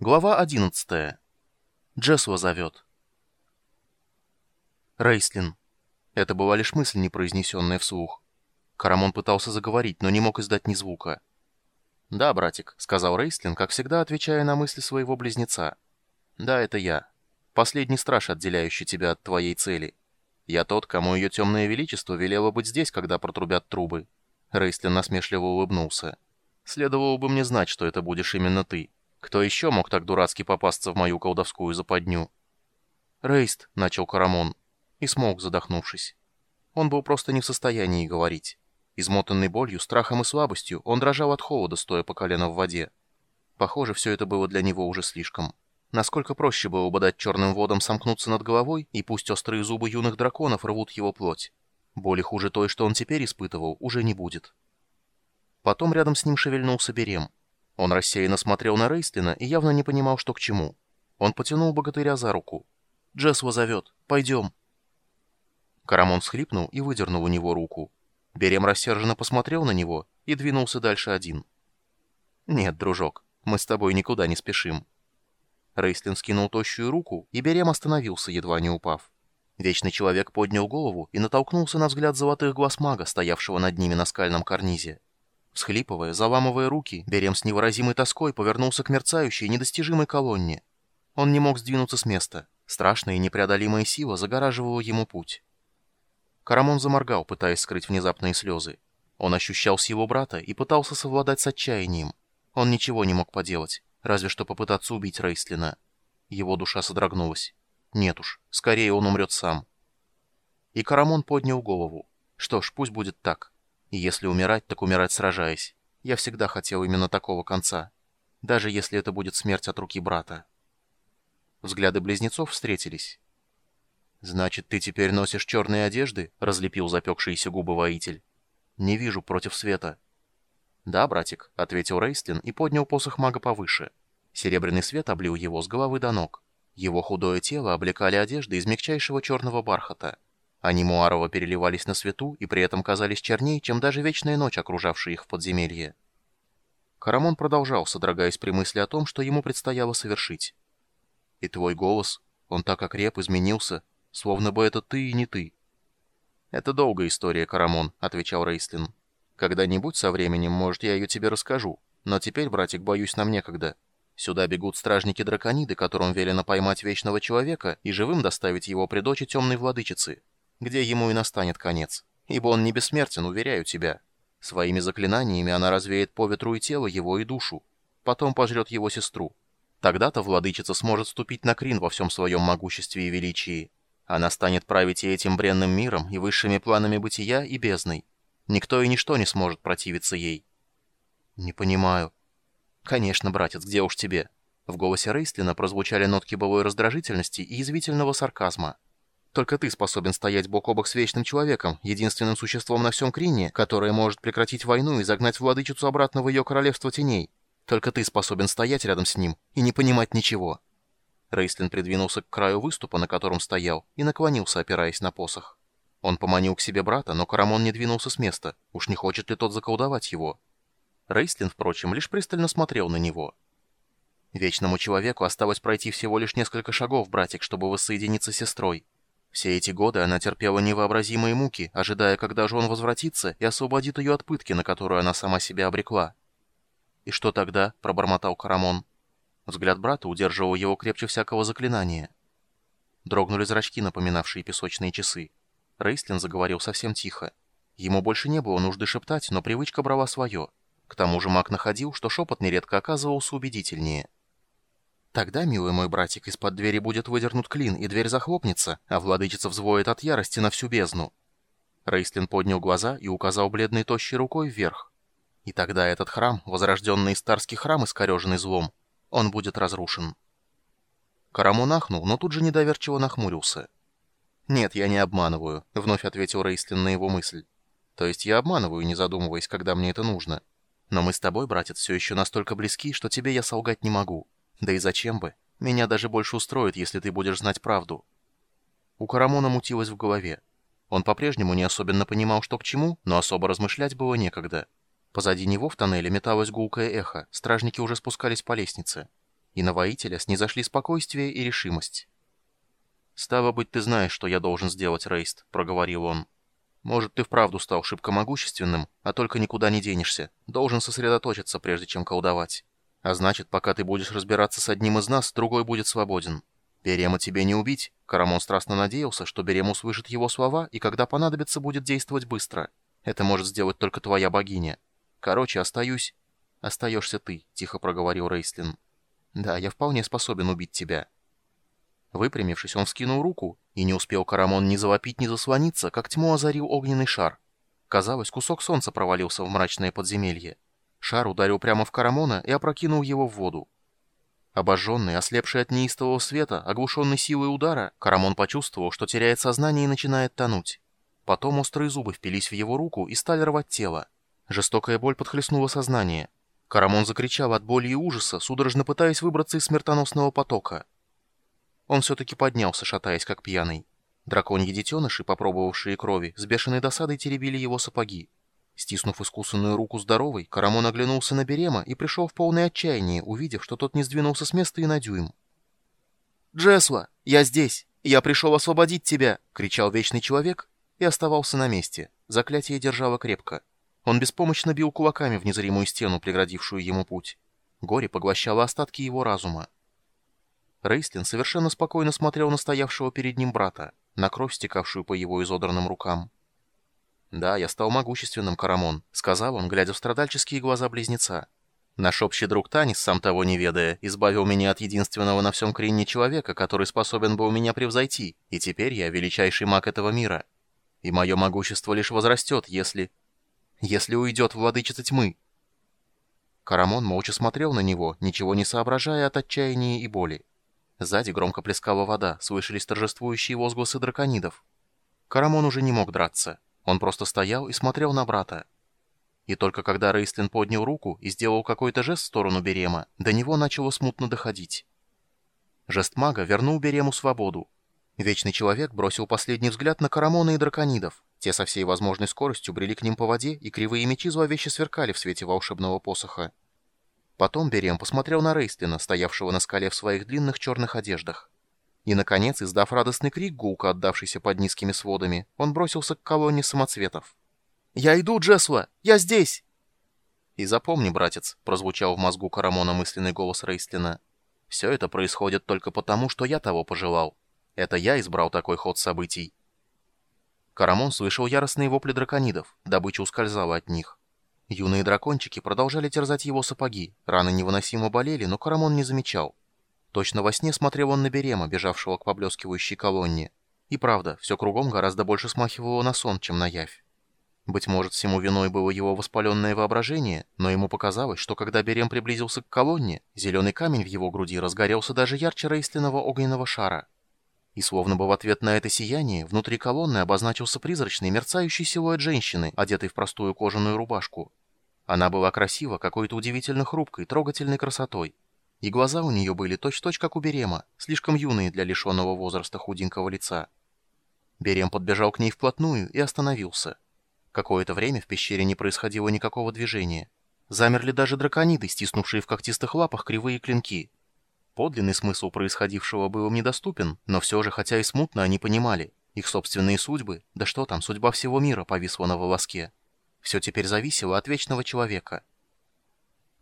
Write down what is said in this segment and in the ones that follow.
Глава 11. Джесуа зовет. Рейслин. Это была лишь мысль, не произнесенная вслух. Карамон пытался заговорить, но не мог издать ни звука. «Да, братик», — сказал Рейслин, как всегда отвечая на мысли своего близнеца. «Да, это я. Последний страж, отделяющий тебя от твоей цели. Я тот, кому ее темное величество велело быть здесь, когда протрубят трубы». Рейслин насмешливо улыбнулся. «Следовало бы мне знать, что это будешь именно ты». Кто еще мог так дурацки попасться в мою колдовскую западню? «Рейст», — начал Карамон, и смог, задохнувшись. Он был просто не в состоянии говорить. Измотанный болью, страхом и слабостью, он дрожал от холода, стоя по колено в воде. Похоже, все это было для него уже слишком. Насколько проще было бы дать черным водам сомкнуться над головой, и пусть острые зубы юных драконов рвут его плоть. Боли хуже той, что он теперь испытывал, уже не будет. Потом рядом с ним шевельнулся Берем. Он рассеянно смотрел на Рейстлина и явно не понимал, что к чему. Он потянул богатыря за руку. «Джесва зовет. Пойдем». Карамон схлипнул и выдернул у него руку. Берем рассерженно посмотрел на него и двинулся дальше один. «Нет, дружок, мы с тобой никуда не спешим». Рейслин скинул тощую руку, и Берем остановился, едва не упав. Вечный человек поднял голову и натолкнулся на взгляд золотых глаз мага, стоявшего над ними на скальном карнизе. Всхлипывая, заламывая руки, Берем с невыразимой тоской повернулся к мерцающей, недостижимой колонне. Он не мог сдвинуться с места. Страшная и непреодолимая сила загораживала ему путь. Карамон заморгал, пытаясь скрыть внезапные слезы. Он ощущал силу брата и пытался совладать с отчаянием. Он ничего не мог поделать, разве что попытаться убить Рейслина. Его душа содрогнулась. Нет уж, скорее он умрет сам. И Карамон поднял голову. Что ж, пусть будет так. И если умирать, так умирать сражаясь. Я всегда хотел именно такого конца. Даже если это будет смерть от руки брата. Взгляды близнецов встретились. «Значит, ты теперь носишь черные одежды?» — разлепил запекшиеся губы воитель. «Не вижу против света». «Да, братик», — ответил Рейстлин и поднял посох мага повыше. Серебряный свет облил его с головы до ног. Его худое тело облекали одежды из мягчайшего черного бархата. Они муарово переливались на свету и при этом казались черней, чем даже вечная ночь, окружавшая их в подземелье. Карамон продолжал, содрогаясь при мысли о том, что ему предстояло совершить. «И твой голос, он так окреп, изменился, словно бы это ты и не ты». «Это долгая история, Карамон», — отвечал Рейслин. «Когда-нибудь со временем, может, я ее тебе расскажу, но теперь, братик, боюсь, нам некогда. Сюда бегут стражники-дракониды, которым велено поймать Вечного Человека и живым доставить его при дочи Темной Владычицы» где ему и настанет конец. Ибо он не бессмертен, уверяю тебя. Своими заклинаниями она развеет по ветру и тело его, и душу. Потом пожрет его сестру. Тогда-то владычица сможет ступить на крин во всем своем могуществе и величии. Она станет править и этим бренным миром, и высшими планами бытия, и бездной. Никто и ничто не сможет противиться ей. Не понимаю. Конечно, братец, где уж тебе? В голосе Рейстлина прозвучали нотки былой раздражительности и язвительного сарказма. Только ты способен стоять бок о бок с Вечным Человеком, единственным существом на всем Крине, которое может прекратить войну и загнать владычицу обратно в ее королевство теней. Только ты способен стоять рядом с ним и не понимать ничего». Рейслин придвинулся к краю выступа, на котором стоял, и наклонился, опираясь на посох. Он поманил к себе брата, но Карамон не двинулся с места. Уж не хочет ли тот заколдовать его? Рейслин, впрочем, лишь пристально смотрел на него. Вечному человеку осталось пройти всего лишь несколько шагов, братик, чтобы воссоединиться с сестрой. Все эти годы она терпела невообразимые муки, ожидая, когда же он возвратится и освободит ее от пытки, на которую она сама себя обрекла. «И что тогда?» — пробормотал Карамон. Взгляд брата удерживал его крепче всякого заклинания. Дрогнули зрачки, напоминавшие песочные часы. Рейстлин заговорил совсем тихо. Ему больше не было нужды шептать, но привычка брала свое. К тому же маг находил, что шепот нередко оказывался убедительнее. Тогда, милый мой братик, из-под двери будет выдернут клин, и дверь захлопнется, а владычица взвоет от ярости на всю бездну. Рейслин поднял глаза и указал бледной тощей рукой вверх. И тогда этот храм, возрожденный старский храм, искореженный злом, он будет разрушен. Карамон ахнул, но тут же недоверчиво нахмурился. «Нет, я не обманываю», — вновь ответил Рейслин на его мысль. «То есть я обманываю, не задумываясь, когда мне это нужно. Но мы с тобой, братец, все еще настолько близки, что тебе я солгать не могу». Да и зачем бы? Меня даже больше устроит, если ты будешь знать правду. У Карамона мутилось в голове. Он по-прежнему не особенно понимал, что к чему, но особо размышлять было некогда. Позади него в тоннеле металось гулкое эхо, стражники уже спускались по лестнице. и на воителя снизошли спокойствие и решимость. «Стало быть, ты знаешь, что я должен сделать, Рейст», — проговорил он. «Может, ты вправду стал шибко могущественным, а только никуда не денешься. Должен сосредоточиться, прежде чем колдовать. А значит, пока ты будешь разбираться с одним из нас, другой будет свободен. Берема тебе не убить». Карамон страстно надеялся, что Берем услышит его слова, и когда понадобится, будет действовать быстро. Это может сделать только твоя богиня. Короче, остаюсь... «Остаешься ты», — тихо проговорил Рейслин. «Да, я вполне способен убить тебя». Выпрямившись, он вскинул руку, и не успел Карамон ни завопить, ни заслониться, как тьму озарил огненный шар. Казалось, кусок солнца провалился в мрачное подземелье. Шар ударил прямо в Карамона и опрокинул его в воду. Обожженный, ослепший от неистового света, оглушенный силой удара, Карамон почувствовал, что теряет сознание и начинает тонуть. Потом острые зубы впились в его руку и стали рвать тело. Жестокая боль подхлестнула сознание. Карамон закричал от боли и ужаса, судорожно пытаясь выбраться из смертоносного потока. Он все-таки поднялся, шатаясь как пьяный. Драконьи детеныши, попробовавшие крови, с бешеной досадой теребили его сапоги. Стиснув искусанную руку здоровой, Карамон оглянулся на Берема и пришел в полное отчаяние, увидев, что тот не сдвинулся с места и на дюйм. «Джесла, я здесь! Я пришел освободить тебя!» — кричал Вечный Человек и оставался на месте. Заклятие держало крепко. Он беспомощно бил кулаками в незримую стену, преградившую ему путь. Горе поглощало остатки его разума. Рейслин совершенно спокойно смотрел на стоявшего перед ним брата, на кровь, стекавшую по его изодранным рукам. «Да, я стал могущественным, Карамон», — сказал он, глядя в страдальческие глаза близнеца. «Наш общий друг Танис, сам того не ведая, избавил меня от единственного на всем Кринне человека, который способен был меня превзойти, и теперь я величайший маг этого мира. И мое могущество лишь возрастет, если... если уйдет владычица тьмы». Карамон молча смотрел на него, ничего не соображая от отчаяния и боли. Сзади громко плескала вода, слышались торжествующие возгласы драконидов. Карамон уже не мог драться. Он просто стоял и смотрел на брата. И только когда Рейстлин поднял руку и сделал какой-то жест в сторону Берема, до него начало смутно доходить. Жест мага вернул Берему свободу. Вечный человек бросил последний взгляд на Карамона и драконидов. Те со всей возможной скоростью брели к ним по воде, и кривые мечи зловеще сверкали в свете волшебного посоха. Потом Берем посмотрел на Рейстлина, стоявшего на скале в своих длинных черных одеждах. И, наконец, издав радостный крик, гулко отдавшийся под низкими сводами, он бросился к колонне самоцветов. «Я иду, Джесла! Я здесь!» «И запомни, братец», — прозвучал в мозгу Карамона мысленный голос Рейстлина, «все это происходит только потому, что я того пожелал. Это я избрал такой ход событий». Карамон слышал яростные вопли драконидов, добыча ускользала от них. Юные дракончики продолжали терзать его сапоги, раны невыносимо болели, но Карамон не замечал. Точно во сне смотрел он на Берема, бежавшего к поблескивающей колонне. И правда, все кругом гораздо больше смахивало на сон, чем на явь. Быть может, всему виной было его воспаленное воображение, но ему показалось, что когда Берем приблизился к колонне, зеленый камень в его груди разгорелся даже ярче рейсленного огненного шара. И словно бы в ответ на это сияние, внутри колонны обозначился призрачный мерцающий силуэт женщины, одетой в простую кожаную рубашку. Она была красива, какой-то удивительно хрупкой, трогательной красотой. И глаза у нее были точь-точь, как у Берема, слишком юные для лишенного возраста худенького лица. Берем подбежал к ней вплотную и остановился. Какое-то время в пещере не происходило никакого движения. Замерли даже дракониды, стиснувшие в когтистых лапах кривые клинки. Подлинный смысл происходившего был им недоступен, но все же, хотя и смутно, они понимали. Их собственные судьбы, да что там, судьба всего мира повисла на волоске. Все теперь зависело от вечного человека.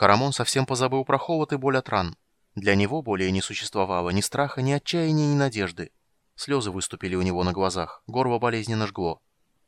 Карамон совсем позабыл про холод и боль от ран. Для него более не существовало ни страха, ни отчаяния, ни надежды. Слезы выступили у него на глазах, горло болезненно жгло.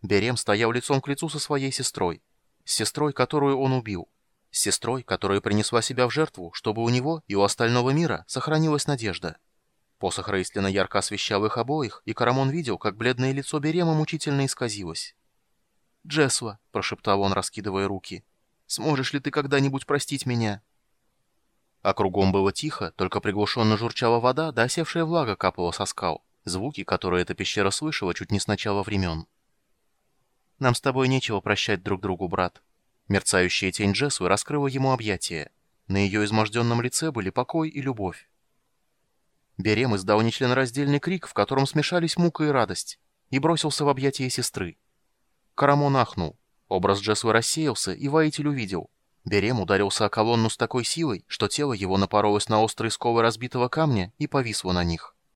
Берем стоял лицом к лицу со своей сестрой. С сестрой, которую он убил. С сестрой, которая принесла себя в жертву, чтобы у него и у остального мира сохранилась надежда. Посох Рейстлина ярко освещал их обоих, и Карамон видел, как бледное лицо Берема мучительно исказилось. «Джесва», — прошептал он, раскидывая руки, — «сможешь ли ты когда-нибудь простить меня?» А кругом было тихо, только приглушенно журчала вода, да осевшая влага капала со скал, звуки, которые эта пещера слышала чуть не с начала времен. «Нам с тобой нечего прощать друг другу, брат». Мерцающая тень Джесвы раскрыла ему объятия. На ее изможденном лице были покой и любовь. Берем издал нечленораздельный крик, в котором смешались мука и радость, и бросился в объятия сестры. Карамон ахнул. Образ Джесвы рассеялся, и воитель увидел. Берем ударился о колонну с такой силой, что тело его напоролось на острые сколы разбитого камня и повисло на них.